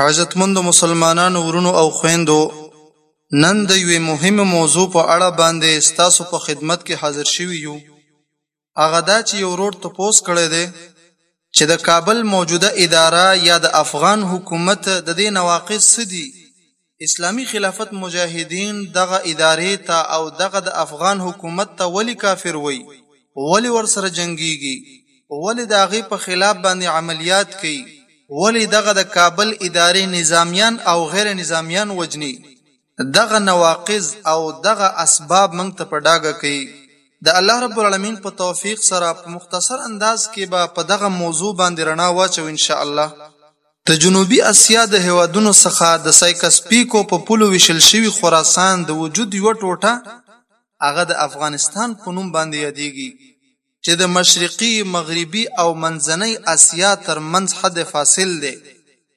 عزتمندو مسلمانانو ورونو او خويندو نن د یوې مهمې موضوع په اړه باندې ستاسو په خدمت کې حاضر شوي یو هغه دا چې یو روډ تپوس کړی دی چې د کابل موجوده اداره یا د افغان حکومت د دې نواقص څه دي اسلامي خلافت مجاهدين دغه ادارې ته او دغه د افغان حکومت ته ولې کافر وئي؟ ولې ورسره جنګېږي؟ ولې د هغۀ په خلاف باندې عمليات کوي؟ ولې دغه د کابل ادارې نظاميان او غېر نظاميان وژني؟ دغه نواقض او دغه اسباب مونږ ته په ډاګه کوي. د الله رب العلمين په توفيق سره په مختصر انداز کښې به په دغه موضوع باندې رڼا واچوو ان شاء الله. د جنوبي اسیا د هېوادونو څخه د سایکس پیکو په پولو وېشل شوي خراسان د وجود یوه ټوټه، هغه د افغانستان په نوم باندې یادېږي، چې د مشرقي، مغربي او منځنۍ اسیا تر منځ حد فاصل دی،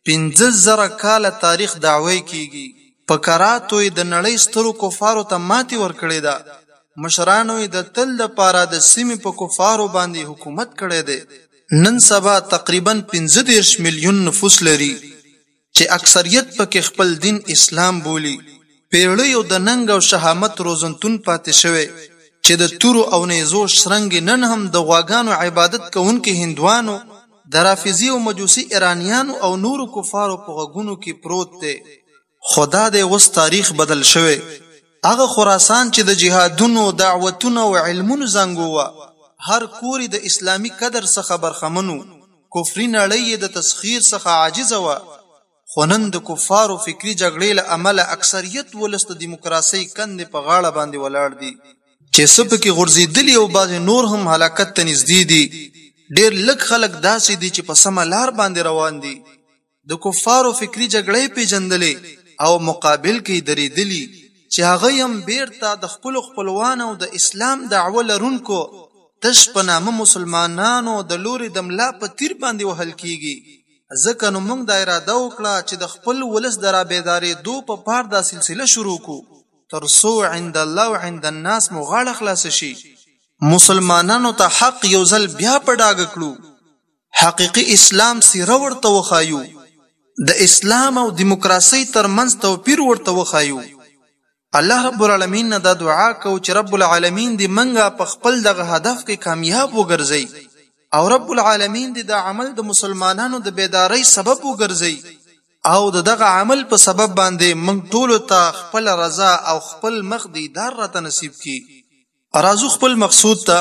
پنځه زره کاله تاریخ دعوی کېږي. په کراتو یې د نړۍ سترو کفارو ته ماتې ورکړې ده، مشرانو یې د تل لپاره د سیمې په کفارو باندې حکومت کړی دی. نن سبا تقریبا پنځه دېرش میلیون نفوس لري چې اکثریت پکې خپل دین اسلام بولي، پېړیو د ننګ او شهامت روزنتون پاتې شوی چې د تورو او نیزو شرنګ یې نن هم د غواګانو عبادت کوونکي هندوانو، د رافضي او مجوسي ایرانیانو او نورو کفارو په غوږونو کې پروت دی. خو دا دی اوس تاریخ بدل شوی، هغه خراسان چې د جهادونو، دعوتونو او علمونو زانګو وه، هر کور یې د اسلامي کدر څخه برخمن و، کفري نړۍ یې د تسخیر څخه عاجزه وه، خو نن د کفارو فکري جګړې له امله اکثریت ولس د دیموکراسۍ کندې په غاړه باندې ولاړ دي، چې څه په کې غورځېدلي او بعضې نور هم هلاکت ته نږدې دي، ډېر لږ خلک داسې دي چې په سمه لار باندې روان دي. د کفارو فکري جګړه یې پېژندلې او مقابل کې یې درېدلي چې هغه یې هم بېرته د خپلو خپلوانو او د اسلام دعوه لرونکو تش په نامه مسلمانانو د لورې د ملا په تیر باندې وهل کېږي، ځکه نو موږ دا اراده وکړه چې د خپل ولس د رابېدارېدو په پار دا سلسله شروع کړو تر څو عند الله او عند الناس مو غاړه خلاصه شي. مسلمانانو ته حق یو ځل بیا په ډاګه کړو. حقیقي اسلام څیره ورته وښایو، د اسلام او دیموکراسۍ تر منځ توپیر ورته وښایو. الله رب العالمین نه دا دعا کوو چې رب العالمین دې مونږه په خپل دغه هدف کې کامیاب وګرځوي او رب العالمین دې دا عمل د مسلمانانو د بیدارۍ سبب وګرځوي او د دغه عمل په سبب باندې مونږ ټولو ته خپله رضا او خپل مخ دیدار راته نصیب کړي. راځو خپل مقصود ته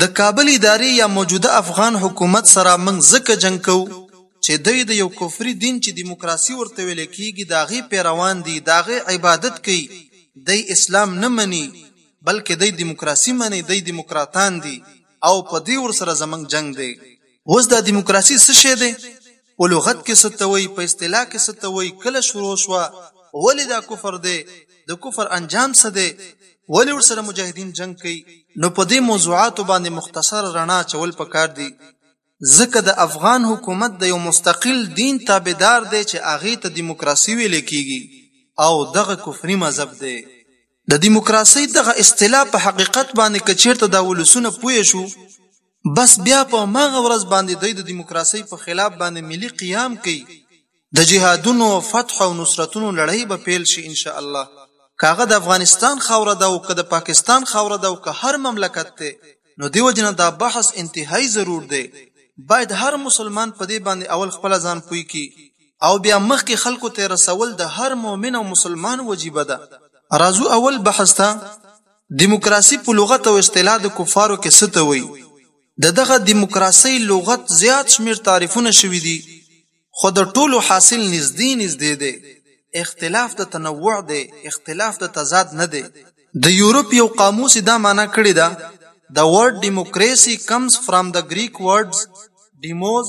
د کابل ادارې یا موجوده افغان حکومت سره موږ ځکه جنګ کوو چې دوی د یو کفري دین چې دیموکراسي ورته ویل کیږي د هغې پیروان دي د هغې عبادت کوي دی اسلام نه مني بلکې دی دیموکراسي مني دی دیموکراتان دي او په دې ورسره زموږ جنګ دی اوس دا دیموکراسي څه شی دی په لغت کې څه ته وایي په اصطلاح کې څه ته وایي کله شروع شوه ولې دا کفر دی د کفر انجام څه دی ولې ورسره مجاهدین جنگ کوي نو په دې موضوعاتو باندې مختصر رڼا اچول پکار دي ځکه د افغان حکومت د یو مستقل دین تابعدار دی چې هغې ته دیموکراسي ویل کیږي او دغه کفري مذهب دی د دیموکراسۍ دغه اصطلاح په حقیقت باندې که چېرته دا ولسونه پوه شو بس بیا په هماغه ورځ باندې دوی د دیموکراسۍ په خلاف باندې ملي قیام کوي د جهادونو او فتح او نصرتونو لړۍ به پیل شي ان شاء الله که هغه د افغانستان خاوره ده او که د پاکستان خاوره ده او که هر مملکت دی نو دې وجې نه دا بحث انتهايي ضرور دی باید هر مسلمان په دې باندې اول خپله ځان پوه کړي او بیا مخکې خلکو ته یې رسول د هر مؤمن او مسلمان وجیبه ده. راځو اول بحث ته، دیموکراسي په لغت او اصطلاح د کفارو کې څه ته وایي؟ د دغه دیموکراسۍ لغت زیات شمېر تعریفونه شوي دي، خو د ټولو حاصل نږدې نږدې دی، اختلاف د تنوع دی، اختلاف د تضاد نه دی. د یورپ یو قاموس یې دا مانا کړې ده، The word democracy comes from the Greek words demos،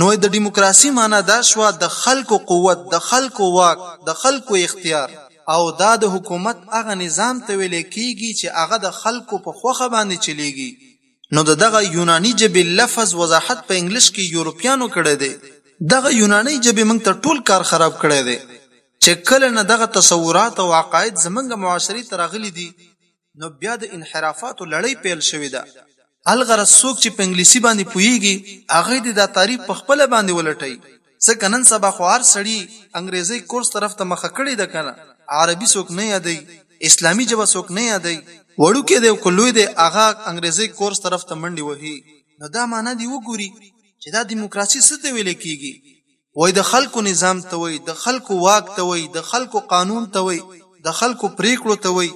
نو د ډیموکراسي مانا دا شوه د خلکو قوت، د خلکو واک، د خلکو اختیار او دا د حکومت هغه نظام ته ویل کیږي چې هغه د خلکو په خوښه باندې چلیږي. نو د دغه یوناني ژبې لفظ وضاحت په انګلیش کې یورپیانو کړی دی. دغه یونانۍ ژبې موږ ته ټول کار خراب کړی دی چې کله نه دغه تصورات او عقاید زموږ معاشرې ته راغلي دي نو بیا د انحرافاتو لړۍ پیل شوې ده. الغرض څوک چې په انګلیسي باندې پوهیږي هغه دې دا تعریف په خپله باندې ولټوي ځکه نن سبا خو هر سړي انګریزۍ کورس طرف ته مخه کړې ده کنه عربي څوک نه یادوي اسلامي ژبه څوک نه یادوي وړوکی دی او که لوی دی هغه انګریزۍ کورس طرف ته منډې وهي. نو دا معنی دې وګوري چې دا دیموکراسي څه ته ویل کیږي وایي د خلکو نظام ته وایي، د خلکو واک ته وایي، د خلکو قانون ته وایي، د خلکو پرېکړو ته وایي.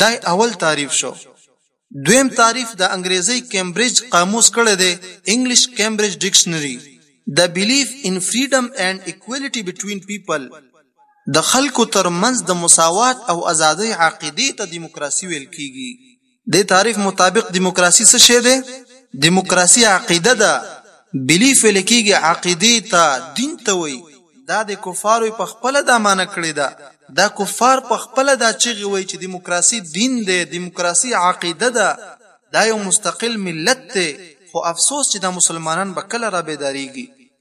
دا یې اول تعریف شو. دویم تعریف د انګرېزۍ کمبرج قاموس کړی دی، English Cambridge Dictionary، The belief in freedom and equality between people، د خلکو تر منځ د مساوات او ازادۍ عقیدې ته دیموکراسي ویل کېږي. دې تعریف مطابق دیموکراسي څه شی دی؟ دیموکراسي عقیده ده، بلیف ویل کېږي عقیدې ته، دین ته وایي، دا د کفارو یې پخپله دا معنی کړې ده، دا کفار پخپله دا چیغې وهي چې دیموکراسي دین دی، دیموکراسي عقیده ده، دا یو مستقل ملت دی، خو افسوس چې دا مسلمانان به کله رابیدارېږي؟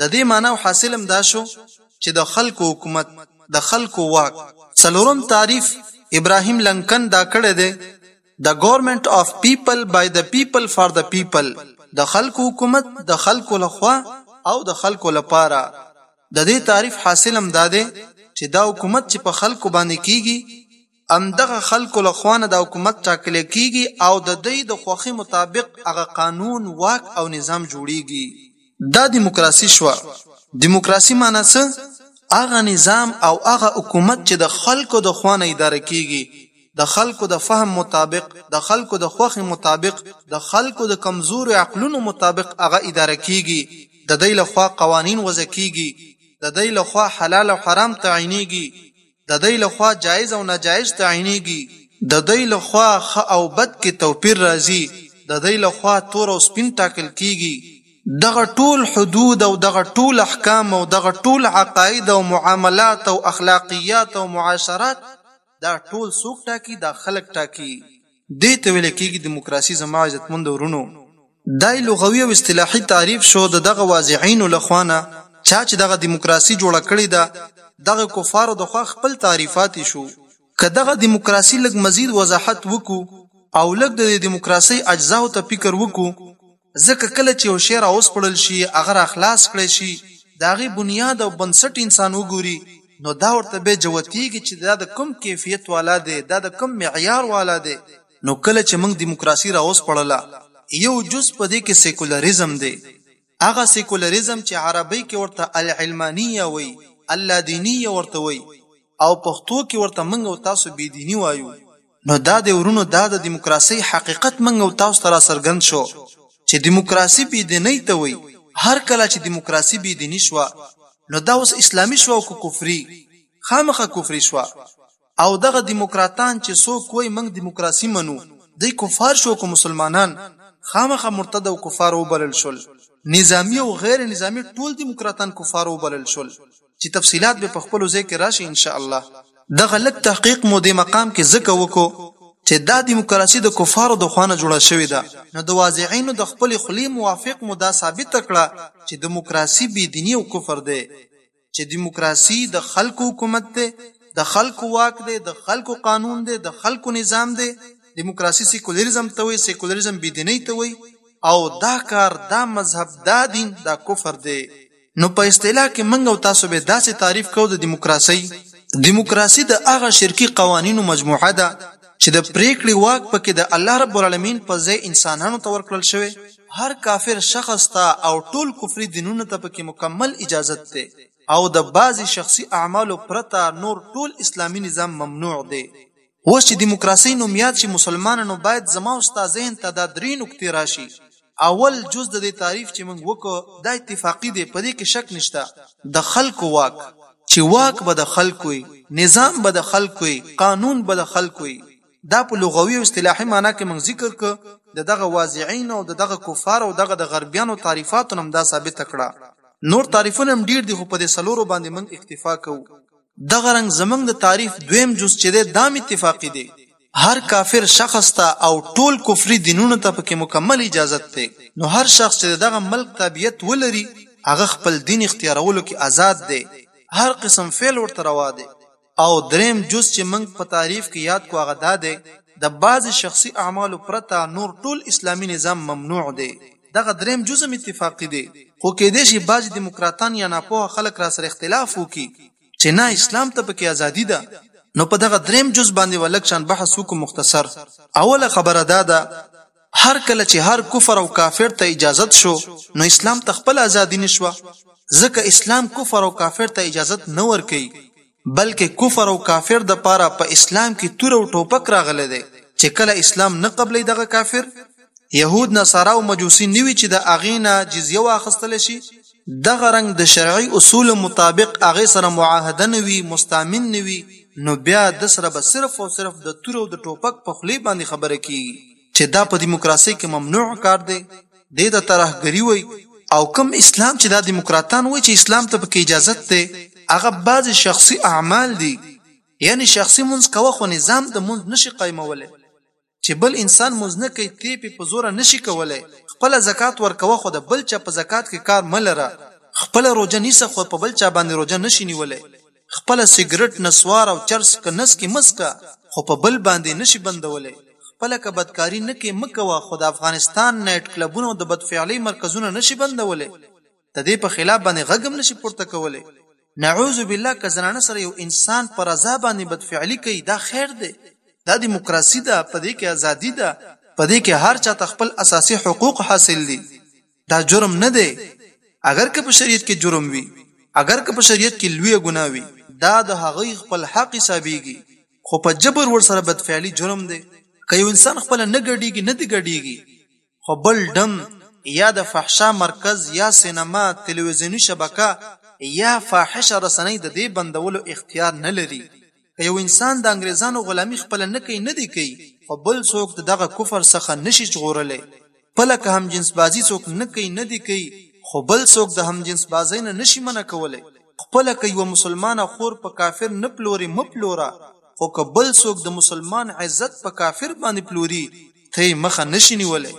د دې معنی او حاصل هم دا شو چې د خلکو حکومت، د خلکو واک. څلورم تعریف ابراهیم لنکن دا کړی دی، The Government of People by the People for the People، د خلکو حکومت د خلکو له خوا او د خلکو لپاره. د دې تعریف حاصل هم دا دی چې دا حکومت چې په خلکو باندې کېږي، همدغه خلکو له خوا نه دا حکومت ټاکل کېږي او د دوی د خوښې مطابق هغه قانون، واک او نظام جوړېږي. دا دیموکراسي شوه. دیموکراسي معنی څه؟ هغه نظام او هغه حکومت چې د خلکو د خوا نه اداره کېږي، د خلکو د فهم مطابق، د خلکو د خوښې مطابق، د خلکو د کمزورو عقلونو مطابق هغه اداره کېږي، د دوی له خوا قوانین وضع کېږي، د دوی له خوا حلال او حرام تعینېږي، د دی له خوا جائز او ناجائز تعینیږي، د دی له خوا ښه او بد کې توپیر راځي، د دی له خوا تور او سپین ټاکل کیږي، دغه ټول حدود او دغه ټول احکام او دغه ټول عقائد او معاملات او اخلاقیات او معاشرات دا ټول څوک ټاکي دا خلک ټاکي. دې ته ویل کیږي دیموکراسي زما عزتمندو وروڼو! دا یې لغوي او اصطلاحي تعریف شو د دغه واضعینو له خوا نه چا چې دغه دیموکراسي جوړه کړې ده دغه کفارو د خوا خپل تعریفات یې شو. که دغه دیموکراسي لږ مزید وضاحت وکړو او لږ د دې دیموکراسۍ اجزاوو ته فکر وکړو، ځکه کله چې یو شی راوسپړل شي، هغه راخلاص کړای شي، د هغې بنیاد او بنسټ انسان وګوري، نو دا ورته بیا جوتېږي چې دا د کوم کیفیت والا دی، دا د کوم معیار والا دی. نو کله چې موږ دیموکراسي راوسپړله، یو جز په دې کې سیکولریزم دی، هغه سیکولریزم چې عربۍ کې ورته العلمانیه وایي، اللادینیه ورته وایي او پښتو کې ورته موږ او تاسو بېدیني وایو. نو دا دی ورونو دا د دیموکراسۍ حقیقت موږ او تاسو ته را څرګند شو چې دیموکراسي بې دینۍ ته وایي هر کله چې دیموکراسي بې دیني شوه نو دا اوس اسلامي شوه او که کفري خامخا کفري شوه او دغه دیموکراتان چې څوک وایي موږ دیموکراسي منو دی کفار شو او که مسلمانان خامخا مرتد او کفار وبلل شول نظامي او غیر نظامي ټول دیموکراتان کفار وبلل شول. چې تفصيلات به په خپل ځای کې راشي ان شاء الله دغه لک تحقیق مو د مقام کې زکه وکړو چې دا دیموکراسي د کفارو د خوانه جوړه شوې ده نو د واضعینو د خپل خلی موافق مو دا ثابت کړه چې دیموکراسي بی دینی او کفر دی چې دیموکراسي د خلکو حکومت دی د خلکو واک دی د خلکو قانون دی د خلکو نظام دی دیموکراسي سیکولریزم ته وایي سیکولریزم بی دینی ته وایي او دا کار دا مذهب دا دین دا کفر دی نو په اصطلاح کې موږ او تاسو به داسې تعریف کوو د دیموکراسۍ دیموکراسي د هغه شرکي قوانینو مجموعه ده چې د پریکړې واک پکې د الله رب العالمین په ځای انسانانو ته ورکړل شوی هر کافر شخص ته او ټول کفري دینونو ته پکې مکمل اجازت دی او د بعضې شخصي اعمالو پرته نور ټول اسلامي نظام ممنوع دی. اوس چې دیموکراسۍ نوم یاد شي مسلمانه نو باید زما او ستا ذهن ته دا درې نکتې راشي، اول جز د دې تعریف چې موږ وکړ دا اتفاقي دی په دې کې شک نشته، د خلکو واک، چې واک به د خلکو وي، نظام به د خلکو وي، قانون به د خلکو وي، دا په لغوي او اصطلاحي مانا کې موږ ذکر کړ، د دغه واضعینو او د دغه کفارو او دغه د غربیانو تعریفاتو نه هم دا ثابته کړه، نور تعریفونه هم ډېر دي خو په دې څلورو باندې موږ اکتفا کوو. دغه رنګ زموږ د تعریف دویم جز چې دی دام اتفاقي دی. هر کافر شخص ته او ټول کفري دینونو ته پکې مکمل اجازت دی، نو هر شخص چې د دغه ملک تابعیت ولري هغه خپل دین اختیارولو کې ازاد دی، هر قسم فعل ورته روا دی. او دریم جز چې موږ په تعریف کې یاد کړو هغه دا دی، د بعضې شخصي اعمالو پرته نور ټول اسلامي نظام ممنوع دی. دغه دریم جز هم اتفاقي دی، خو کېدای شي بعضې دیموکراتان یا ناپوهه خلک راسره اختلاف وکړي چې نه اسلام ته پکې ازادي ده، نو په دغه دریم جز باندې به لږ شان بحث وکړو مختصر اوله خبره دا ده هر کله چې هر کفر او کافر ته اجازت شو نو اسلام ته خپله ازادي نشوه ځکه اسلام کفر او کافر ته اجازت نه ورکوي. بلکه کفر او کافر د پاره په اسلام کې تور او ټوپک راغلی دی چې کله اسلام نه قبلې دغه کافر يهود نصارا او مجوسی نیوي چې د اغینا جزیه واخستل شي دغه رنګ د شرعي اصول مطابق اغه سره معاهده نوي مستامن نوي نو بیا د سره به صرف او صرف د تور او د ټوپک په خلی باندې خبره کیږي چې دا په دیموکراسۍ کې ممنوع کار دی، دې ته ترهګري وایي او کوم اسلام چې دا دیموکراتان وایي چې اسلام ته پکې اجازت دی، هغه بعضې شخصي اعمال دي، یعنې شخصي مونځ کوه خو نظام د مونځ نه شي قایمولی، چې بل انسان مونځ نه کوي تۀ پرې په زوره نه شي کولی، خپله زکات ورکوه خو د بل چا په زکات کې کار مه لره، خپله روژه نیسه خو په بل چا باندې روژه نه شې نیولی. خپله سګرټ نسوار او چرس که نسکې مه سکه خو په بل باندې نشې بندولی خپله که بدکاري نکې مه کوه خو د افغانستان نایټ کلبونه او د بدفعلۍ مرکزونه نشې بندولی ددې په خلاف باندې غږ هم نشې پورته کولی نعوذ بالله که زنانه سره یو انسان په رضا باندې بدفعلي کوي دا خیر دی دا دیموکراسي ده پدې کې ازادي ده پدې کې هر چاته خپل اساسي حقوق حاصل دي. دا جرم نه دی اګر که په شریعت کې جرم وي اګر که په شریعت کې لویه ګناه وي دا د هغوی خپل حق حسابیږي خو په جبر ورسره بدفعلي جرم دی که یو انسان خپله نه ګډیږي نه دې ګډیږي خو بل ډم یا د فحشا مرکز یا سینما تلویزیوني شبکه یا فاحشه رسنۍ د دې بندولو اختیار نه لري که یو انسان د انګریزانو غلامی خپله نه کۍ نه دی کۍ خو بل څوک د دغه کفر څخه نه شي ژغورلی خپله که همجنس بازی څوک نه کۍ نه دی کۍ خو بل څوک د همجنس بازۍ نه نه شي منع کولی خپله که یوه مسلمانه خور په کافر نه پلورې مه پلوره خو که بل څوک د مسلمان عزت په کافر باندی پلوری ته یې مخه نه شي نیولی.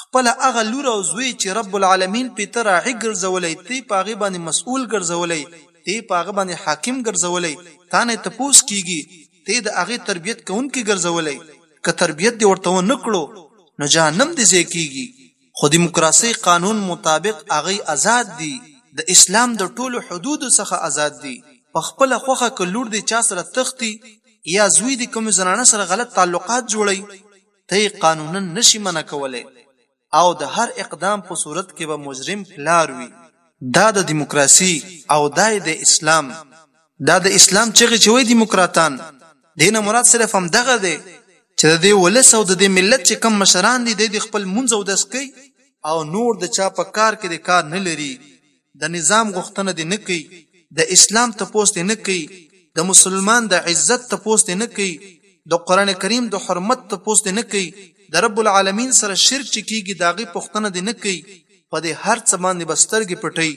خپله هغه لور او زوی چې رب العالمین پې ته راعي ګرځولی، تۀ په هغۀ باندې مسئول ګرځولی، تۀ په هغه باندې حاکم ګرځولی، تا نۀ تپوس کېږي، تۀ د هغۀ تربیت کوونکی ګرځولی، که تربیت دې ورته ونۀ کړو نو جهنم دې ځای کېږي، خو دیموکراسۍ قانون مطابق هغوی ازاد دي، د اسلام د ټولو حدودو څخه ازاد دي، په خپله خوښه که لور دې چا سره تښتي یا زوی دې کومې زنانه سره غلط تعلقات جوړوي، ته یې قانوناً نه شي منع کولی او د هر اقدام په صورت کې به مجرم پلار وي. دا د دیموکراسي او دا یې د اسلام دا د اسلام چغې چې وایي دیموکراتان، دې نه مراد صرف همدغه دی چې د دې ولس او د دې ملت چې کوم مشران دي، دی دې خپل لمونځ اودس کوي او نور د چا په کار کې دی کار نه لري. د نظام غوښتنه دې نه کوي، د اسلام تپوس دې نه کوي، د مسلمان د عزت تپوس دې نه کوي، د قرآن کریم د حرمت تپوس دې نه کوي، د رب العالمین سره شرک چې کیږي د هغه پوښتنه دې نه کوي، په دې هر څه باندې به سترګې پټوي،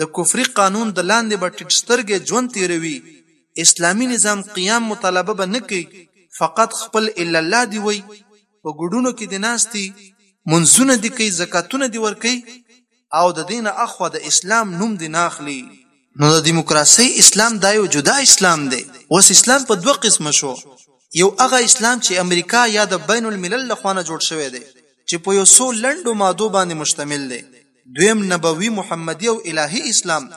د کفري قانون د لاندې به ټیټ سترګی ژوند تیروي، اسلامي نظام قیام مطالبه به نه کوي، فقط خپل الا الله دې وایي، په ګډونو کې دې ناست دي، لمونځونه دې کوي، زکاتونه دې ورکوي، او د دې نه اخوا د اسلام نوم دې نه اخلي. نو د ديموکراسۍ اسلام دا يو جدا اسلام دی. اوس اسلام په دوه قسمه شو، يو هغه اسلام چې امريکا يا د بين الملل له خوا نه جوړ شوی دی چې په يو څو لنډو مادو باندې مشتمل دی، دويم نبوي، محمدي او الهي اسلام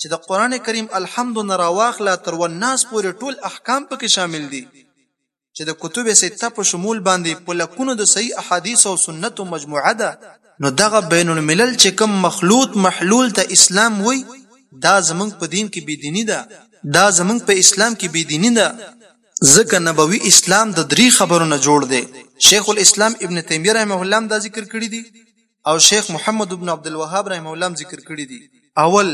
چې د قرآن کريم الحمد نه راواخله تر والناس پورې ټول احکام پکې شامل دي. چې د کتب سته په شمول باندې په لکونو د صحیح احادیث او سنتو مجموعه ده نو دغه بین الملل چې کوم مخلوط محلول ته اسلام وای دا زمونږ په دین کې بيدینی ده دا زمونږ په اسلام کې بيدینی ده ځکه نبوي اسلام د درې خبرو نه جوړ دی شیخ الاسلام ابن تیمیه رحمه الله دا ذکر کړی دی او شیخ محمد بن عبدالوهاب رحمه الله هم ذکر کړي دي. اول،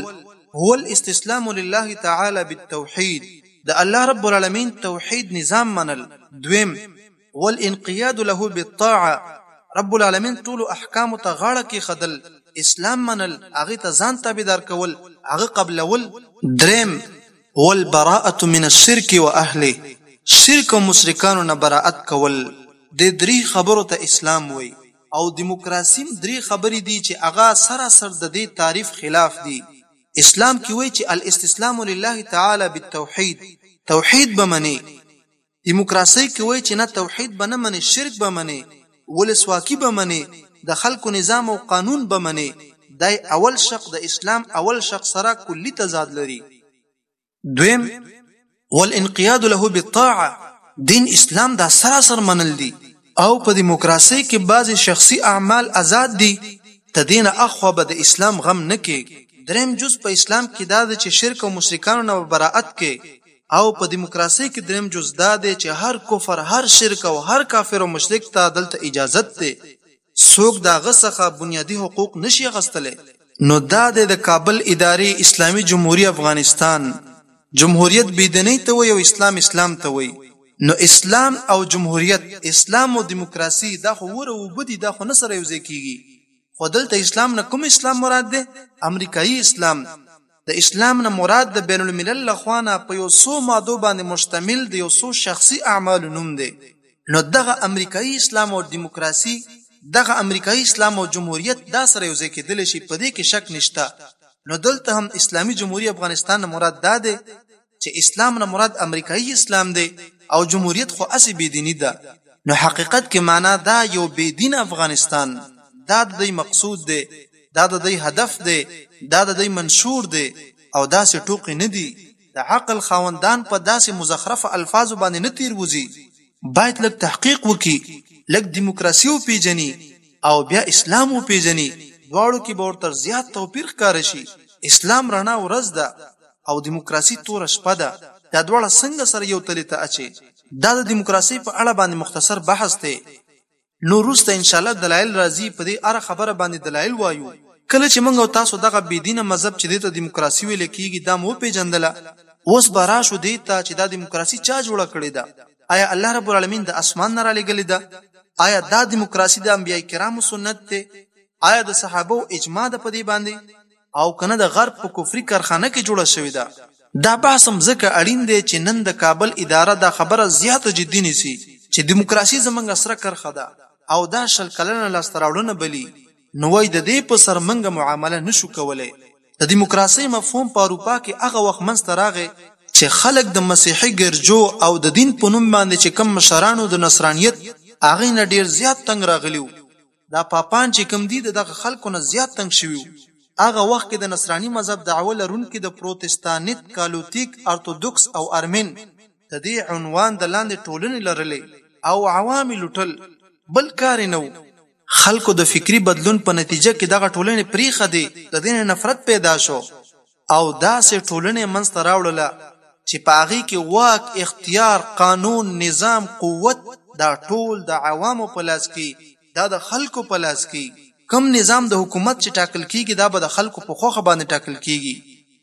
هو الاستسلام لله تعالی بالتوحید، د الله رب العالمین توحید نظام منل. دویم، هو الانقیاد له بالطاعة، رب العالمین ټولو احکامو ته غاړه کیښدل، اسلام منل، هغه ته ځان تابعدار کول، هغه قبلول. دریم، هو البراءة من الشرک واهله، شرک او مشرکانو نه براءت کول، دې دري خبرو ته اسلام وایي. او دموکراسیم درې خبرې دي چې هغه سراسر ددې تعریف خلاف دي. اسلام کې وایي چې الاستسلام لله تعالی بالتوحید، توحید به منې. دموکراسۍ کې وایي چې نه توحید به نه منې شرک به منې، ولسواکي به منې، د خلکو نظام او قانون به منې. دای اول شق د اسلام اول شق سره کلي تضاد لري. دویم والانقياد له بالطاعه دین اسلام دا سراسر منل دي او په دیموکراسي کې بعضی شخصي اعمال آزاد دي ته دین اخوا به د اسلام غم نه کې دریم جز په اسلام کې دا دی چې شرک او مشرکانو نه براءت کې او په دیموکراسي کې دریم جز دا دی چې هر کفر هر شرک او هر کافر او مشرک ته دلته اجازت دی څوک د هغه څخه بنیادي حقوق نه شي اخیستلی، نو دا دی د کابل ادارې اسلامي جمهوري افغانستان جمهوریت بېدینۍ ته وایي او اسلام اسلام ته وایي، نو اسلام او جمهوریت، اسلام او دیموکراسي دا خو اور او اوبه دي، دا خو نه سره یو ځای کېږي، خو دلته اسلام نه کوم اسلام مراد دی؟ امریکایي اسلام. د اسلام نه مراد د بین الملل له خوا نه په یو څو مادو باندې مشتمل د یو څو شخصي اعمالو نوم دی نو دغه امریکایي اسلام او دیموکراسي دغه امریکایي اسلام او جمهوریت دا سره یوځای کېدلی شي په دې کې شک نشته نو دلته هم اسلامي جمهوري افغانستان نه مراد دا دی چې اسلام نه مراد امریکایي اسلام دی او جمهوریت خو هسې بې دیني ده. نو حقیقت کې مانا دا یو بې دینه افغانستان، دا د دوی مقصود دی، دا د دوی هدف دی، دا د دوی منشور دی او داسې ټوقې نه دي، د عقل خاوندان په داسې مزخرفه الفاظو باندې نه تېروځي. باید لږ تحقیق وکړي، لږ دیموکراسي وپېژني او بیا اسلام وپېژني، دواړو کې به ورته زیات توپیر ښکاره شي. اسلام رڼا ورځ ده او دیموکراسي توره شپه ده، دا دواړه څنګه سره یو تلې ته اچې؟ دا د دیموکراسۍ په اړه باندې مختصر بحث دی. نو وروسته ان شاءالله دلایل راځي په دې هره خبره باندې دلایل وایو. کله چې موږ او تاسو دغه بې دینه مذهب چې دې ته دیموکراسي ویل کیږي دا مو وپیژندله، اوس به راشو دې ته چې دا دیموکراسي چا جوړه کړې ده؟ ایا الله رب العالمین د اسمان نه رالیږلې ده؟ ایا دا دیموکراسي د انبیاء کرامو سنت دی؟ ایا د صحابه وو اجماع ده په دې باندې؟ او که نه د غرب په کفري کارخانه کې جوړه شوې ده. دا بحث هم ځکه اړین دی چې نن د کابل اداره دا خبره زیاته جدي نیسي چې دیموکراسي زمونږ سره کرښه ده او دا شل کلنه لاسته راوړنه بلي نو وایي د دې په سر مونږ معامله نه شو کولای. د دیموکراسۍ مفهوم په اروپا کې هغه وخت منځ ته راغی، چې خلک د مسیحي ګرجو او د دین په نوم باندې چې کوم مشرانو د نصرانیت هغې نه ډیر زیات تنګ راغلي وو، دا پاپان چې کوم دي د دغه خلکو نه زیات تنګ شوي وو. هغه وخت کې د نصراني مذهب دعوه لرونکي د پروتستانت، کالوتیک، ارتودوکس او ارمین د دې عنوان د لاندې ټولنې لرلې او عوام یې لوټل، بل کار یې نه وو. خلکو د فکري بدلون په نتیجه کې دغه ټولنې پرېښدې، د دې نه نفرت پیدا شو. او داسې ټولنې منځ ته راوړله چې په هغې کې واک، اختیار، قانون، نظام، قوت دا ټول د عوامو په لاس کې دا د خلکو په لاس کې. کوم نظام د حکومت چې ټاکل کېږي دا به د خلکو په خوښه باندې ټاکل کېږي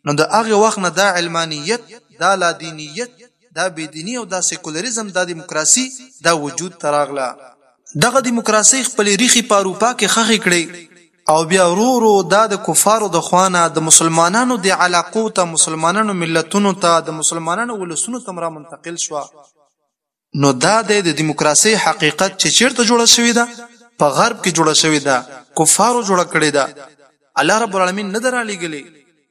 نو د هغې وخت نه دا علمانیت، دا لادینیت، دا بې دیني او دا سیکولریزم، دا دیموکراسي دا وجود ته راغله. دغه دیموکراسۍ خپلې ریښې په اروپا کې خښې کړې او بیا ورو ورو دا د کفارو د خوا نه د مسلمانانو دې علاقو ته، مسلمانانو ملتونو ته، د مسلمانانو ولسونو ته هم را منتقل شوه. نو دا دی د دیموکراسۍ حقیقت چې چېرته جوړه شوې ده؟ په غرب کې جوړه شوې ده، کفارو جوړه کړې ده، الله رب العلمین نه ده را لېږلې،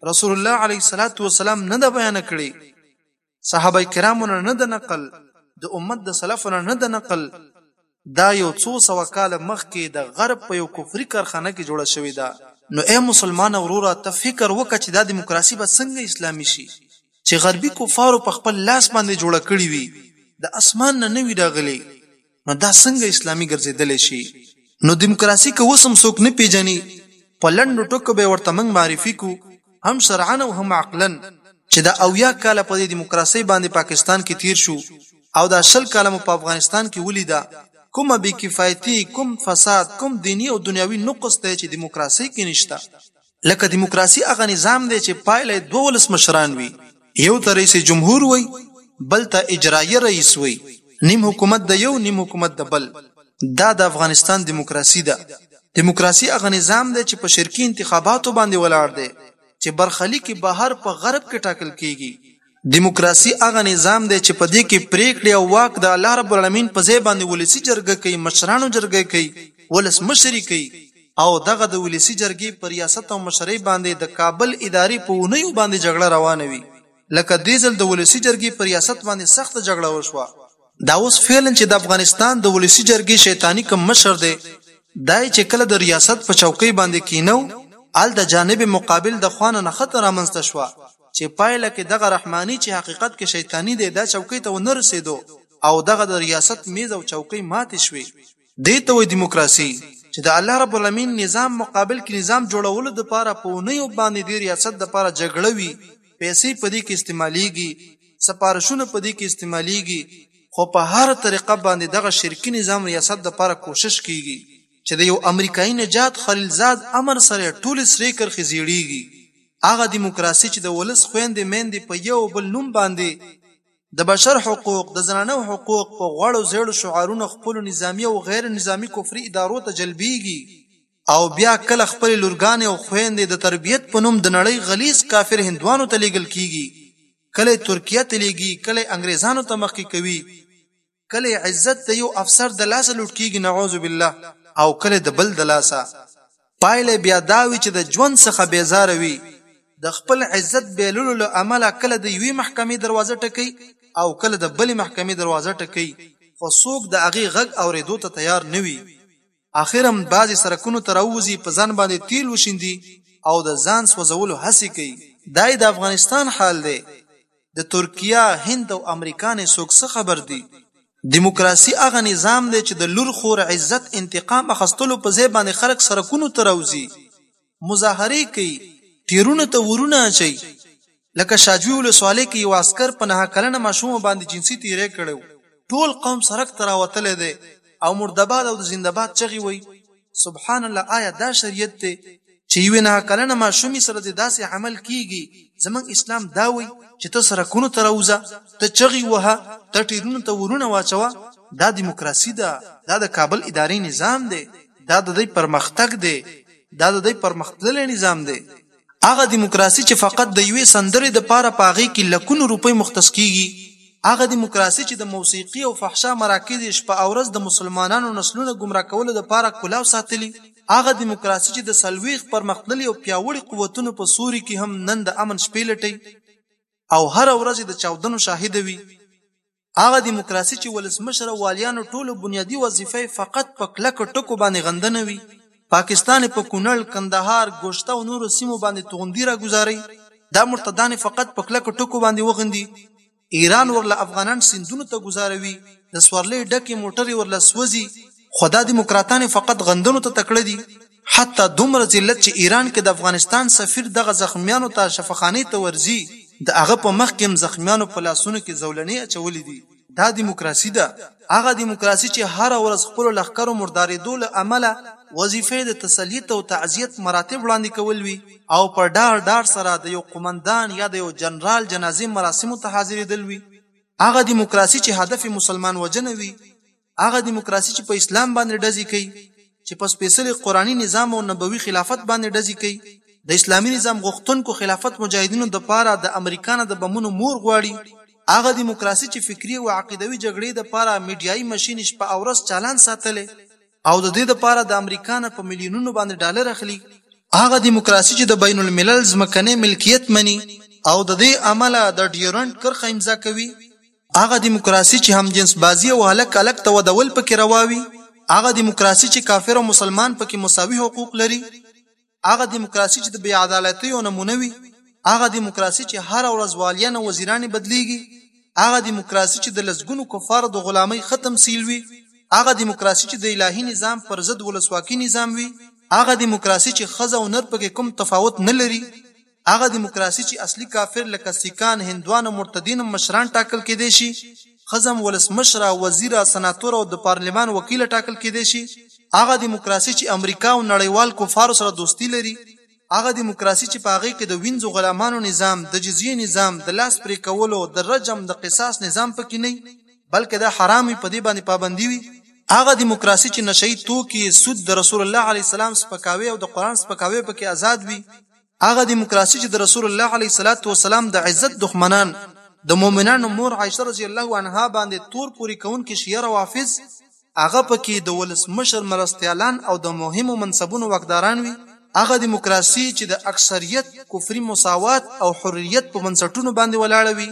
رسول الله علیه السلام نه ده بیانه کړې. صحابه کرامو نه نه د نقل د امت د سلفو نه نه د نقل دا یو څو سو کال مخکې د غرب په یو کفري کارخانه کې جوړه شوې ده نو اے مسلمان وروره ته فکر وکړه چې دا دیموکراسي به څنګه اسلامي شي چې غربي کفارو په خپل لاس باندې جوړه کړې وي د اسمان نه نه وي راغلي نو دا څنګه اسلامي ګرځېدلی شي؟ نو دیموکراسي که اوس هم څوک نه پېژني، په لنډو ټکو به یې ورته موږ معرفي کړو، هم شرعاً او هم عقلاً، چې دا اویا کاله په دې دیموکراسۍ باندې پاکستان کې تېر شو او دا شل کاله مو په افغانستان کې ولیده، کومه بې کفایتي، کوم فساد، کوم دیني او دنیاوي نقص دی چې دیموکراسۍ کې نشته؟ لکه دیموکراسي هغه نظام دی چې پایله یې دوه ولسمشران وي، یو ته رئیس جمهور وایي، بل ته اجراییه رئیس وایي، نیم حکومت د یو، نیم حکومت د بل. دا د افغانستان دیموکراسي ده. دیموکراسي هغه نظام دی چې په شرکي انتخاباتو باندې ولاړ دی چې برخلیک یې بهر په غرب کې ټاکل کېږي. دیموکراسي هغه نظام دی چې په دې کې پرېکړې او واک د الله رب العالمین په ځای باندې ولسي جرګه کوي، مشرانو جرګه کوي، ولس مشر یې کوي او دغه د ولسي جرګې په ریاست او مشرۍ باندې د کابل ادارې په اونیو باندې جګړه روانه وي. لکه دې ځل د ولسي جرګې په ریاست باندې سخته جګړه وشوه. دا اوس فعلاً چې د افغانستان د ولسي جرګې شیطاني کوم مشر دی، دا یې چې کله د ریاست په چوکۍ باندې کېنو، هلته جانب مقابل د خوا نه نښته رامنځته شوه. چې پایله کې دغه رحماني چې حقیقت کې شیطاني دی دا چوکۍ ته ونه رسېدو او دغه د ریاست مېز او چوکۍ ماتې شوې. دې ته وایي دیموکراسي چې د الله رب العلمین نظام مقابل کې نظام جوړولو لپاره په اونیو باندې دې ریاست لپاره جګړه وي، پیسې په دې کې استعمالېږي، سفارشونه په دې کې استعمالېږي خو په هره طریقه باندې دغه شرکي نظام ریاست لپاره کوشش کېږي. چې د یو امریکایي نژاد خلیلزاد امر سره ټولې سرې کرښې زیړیږي، هغه دیموکراسي چې د ولس خویندې میندې په یو او بل نوم باندې د بشر حقوق، د زنانو حقوق په غوړو زیړو شعارونو خپلو نظامي او غیر نظامي کفري ادارو ته جلبیږي، او بیا کله خپلې لورګانې او خویندې د تربیت په نوم د نړۍ غلیظ کافر هندوانو ته لیږل کیږي، کله یې ترکیه ته لیږي، کله یې انګریزانو ته مخکې کوي. کله عزت د یو افسر د لاسه لوټ کیږي نعوذ بالله او کله د بل د لاسه پایله بیا دا وي چې د ژوند څخه بیزاره وي د خپل عزت بیلولو له امله کله د یوې محکمې دروازه ټکي او کله د بلې محکمې دروازه ټکي خو څوک د هغې غږ اورېدو ته تیار نه وي اخر هم بعضې سرکونو ته راووځي، په ځان باندې تېل وشیندي او د ځان سوځولو هڅې کوي. دا یې د افغانستان حال دی. د ترکیه، هند او امریکا نه څوک څه خبر دي؟ دیموکراسي هغه نظام دی چې د لور، خور، عزت، انتقام اخستلو په ځای باندې خلک سرکونو ته راوځي. مظاهرې کوي، ټیرونو ته ورونه اچوي، لکه شاجوی ولسوالۍ کې یو عسکر په نهه کلنه ماشومه باندې جنسي تیری کړی و، ټول قوم سرک ته راوتلی دی او مردباد او د زنده باد چغې وهي، سبحان الله آیا دا شریعت دی چې یوې نهه کلنه ماشومې سره دې داسې عمل کیږي، زموږ اسلام دا وایي چې ته سرکونو ته راوځه، ته چغې وهه، ته ټیرونو ته ورونه واچوه، دا دیموکراسي ده، دا د کابل اداري نظام دی، دا د دی پرمختګ دی. دا د دوی پرمختللی نظام دی. هغه دیموکراسي چې فقط د یوې سندرې لپاره په هغې کې لکونو روپۍ مختص کېږي، هغه دیموکراسي چې د موسیقي او فحشا مراکز یې شپه او ورځ د مسلمانانو نسلونه ګمراه کولو لپاره کلاو ساتلي، هغه دیموکراسي چې د څلوېښت پرمختللي او پیاوړي قوتونو په سوري کې هم نن د امن شپې لټوي او هره ورځ یې د چاودنو شاهده وي، هغه دیموکراسي چې ولسمشر او والیانو ټوله بنیادي وظیفه یې فقط په کلکو ټکو باندې غندنه وي، پاکستان یې په کونړ، کندهار، ګوشته او نورو سیمو باندې توغندي را ګوزاري، دا مرتدان یې فقط په کلکو ټکو باندې وغندي، ایران ورله افغانان سیندونو ته ګوزاروي، د سورلۍ ډکې موټرې ورله سوځي، خو دا دیموکراتان فقط غندنو ته تکړه دي حتی دومره ذلت چې ایران کې د افغانستان سفیر دغه زخمیانو ته شفاخانې ته ورځي د هغه په مخ کې هم زخمیانو په لاسونو کې زولنې اچولې دي دا دیموکراسي ده هغه دیموکراسي چې هره ورځ خپلو لښکرو مرداریدو له امله وظیفه یې د تسلیت او تعزیت مراتب وړاندې کول وي او په ډار ډار سره د یو قومندان یا د یو جنرال جنازې مراسمو ته حاضریدل وي هغه دیموکراسي چې هدف یې مسلمان وژنه وي هغه دیموکراسي چې په اسلام باندې ډزې کوي چې په سپېڅلي قرآني نظام او نبوي خلافت باندې ډزې کوي د اسلامي نظام غوښتونکو خلافت مجاهدینو د پاره د امریکا نه د بمونو مور غواړي هغه دیموکراسي چې فکري او عقیدوي جګړې د پاره میډیایي ماشین شپه او ورځ چالان ساتلی او د دې د پاره د امریکا نه په میلیونونو باندې ډالر اخلي هغه دیموکراسي چې د بین الملل ځمکنی ملکیت مني او د دې عمله د ډیورنډ کرښه امضا کوي هغه دیموکراسي چې همجنس بازي او هلک هلک ته ودول پکې روا وي، هغه دیموکراسي چې کافر او مسلمان پکې مساوي حقوق لري، هغه دیموکراسي چې د بې عدالتیو نمونه وي، هغه دیموکراسي چې هره ورځ والیان او وزیران یې بدلیږي، هغه دیموکراسي چې د لسګونو کفارو د غلامۍ ښه تمثیل وي، هغه دیموکراسي چې د الهي نظام پر ضد ولسواکي نظام وي، هغه دیموکراسي چې ښځه او نر پکې کوم تفاوت نه لري، هغه دموکراسي چي اصلي کافر لکه سیکان، هندوان او مرتدین هم مشران ټاکل کېدای شي، ښځه هم ولسمشره، وزیره، سناتوره او دپارلمان وکیله ټاکل کېدای شي، هغه دموکراسي چي امریکا او نړیوال کفارو سره دوستي لري، هغه دموکراسي چي په هغې کي د وینځو غلامانو نظام، دجزیې نظام، د لاس پرې کولو، د رجم، د قصاص نظام په کي نه بلکه دا حرام وي، په دې باندي پابندي وي، هغه دموکراسي چي نشه يي توکي، سود، د رسول الله عليه السلام سپکاوی او د قرآن سپکاوی په کي ازاد وي، هغه دیموکراسي چې د رسول الله علیه الصلاة والسلام د عزت دښمنان د مؤمنانو مور عائشه رضی الله عنها باندې تور پوري کوونکي شیعه روافض هغه پکې د ولسمشر مرستیالان او د مهمو منصبونو واکداران وي هغه دیموکراسي چې د اکثریت کفري مساوات او حریت په بنسټونو باندې ولاړه وي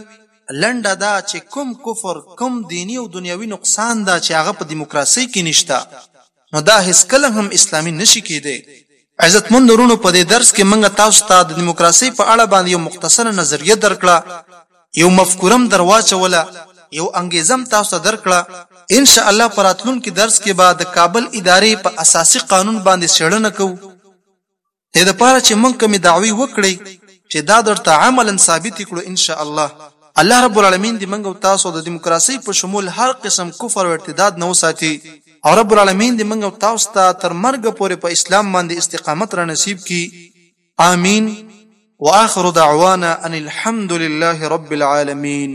لنډه دا چې کوم کفر کوم دیني او دنیوي نقصان ده چې هغه په دیموکراسي کې نشته. نو دا هیڅکله هم اسلامي نه شي کیدی. عزت مند وروڼو په دې درس کې موږ تاسو ته د دیموکراسۍ په اړه باندې یو مختصره نظریه درکړه، یو مفکورم در واچوله، یو انګیزم تاسو ته درکړه، ان شاء الله په راتلونکي درس کې به د کابل ادارې په اساسي قانون باندې څیړنه کوو. دې لپاره چې موږ کومې دعوی وکړئ چې دا درته عملا ثابت کړو ان شاء الله الله رب العالمین دې موږ او تاسو د دیموکراسي په شمول هر قسم کفر او ارتداد نه وساتي او رب العالمین دې موږ او تاسو ته تر مرګ پورې په اسلام باندې استقامت را نصیب کړي آمین واخر دعوانا ان الحمد لله رب العالمین